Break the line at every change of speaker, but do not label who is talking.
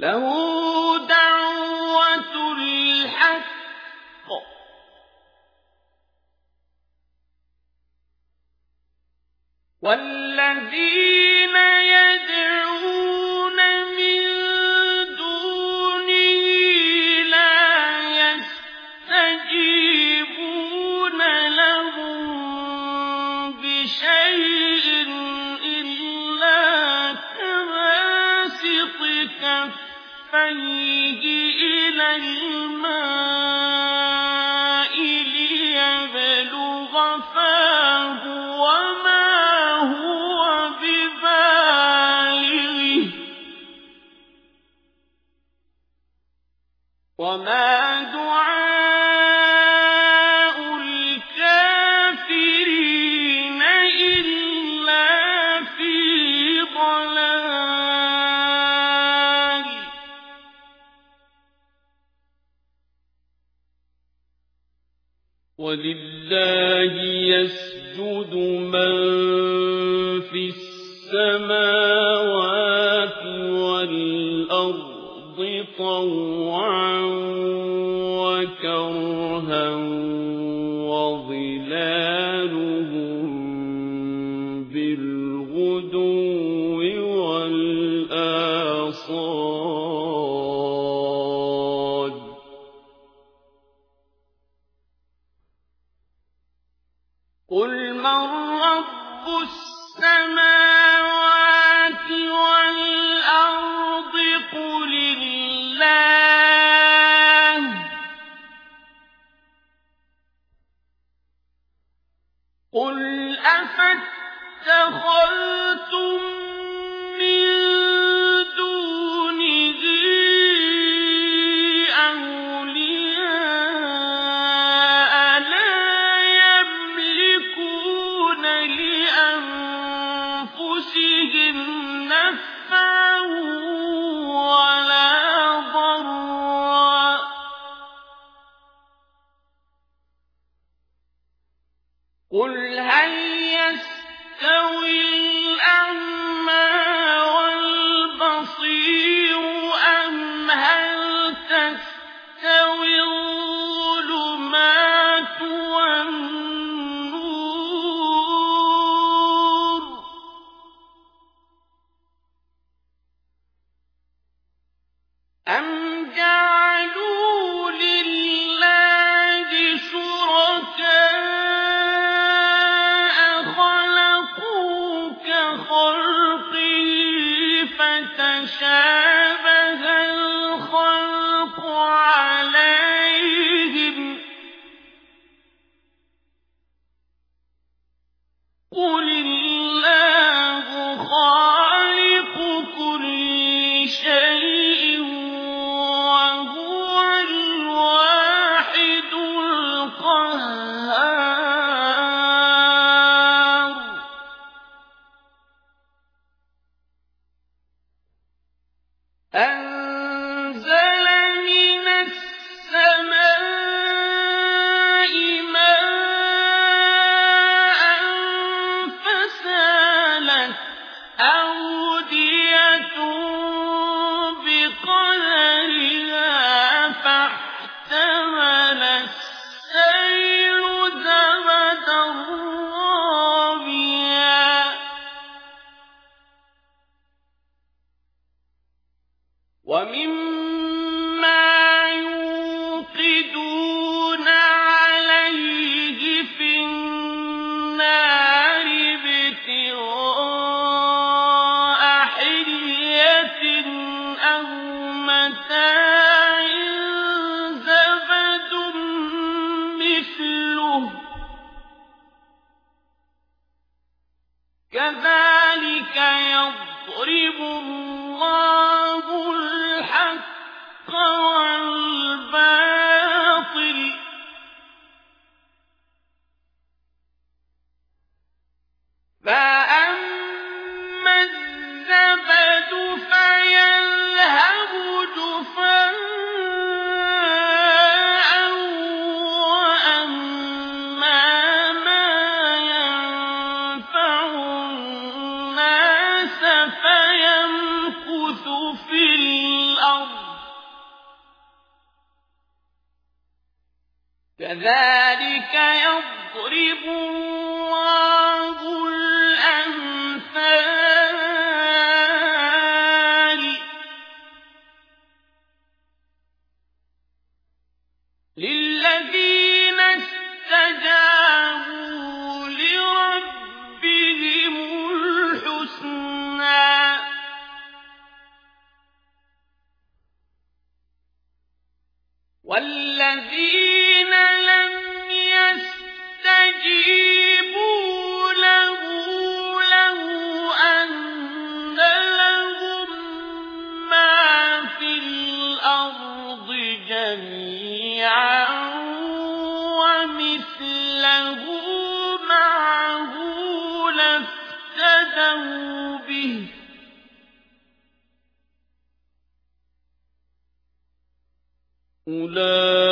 له دعوة الحق. والذين يدعون من دونه لا يستجيبون لهم بشيء. كفيه إلى الماء ليبلغ فاه وما هو ببالغه. وما ولله يسجد من في السماوات والأرض طوعا وكرها قل من رب السماوات والأرض قل الله قل أفاتخذتم من يستوي يضرب كذلك يضرب الله ومثله معه لافتدوا به. أولئك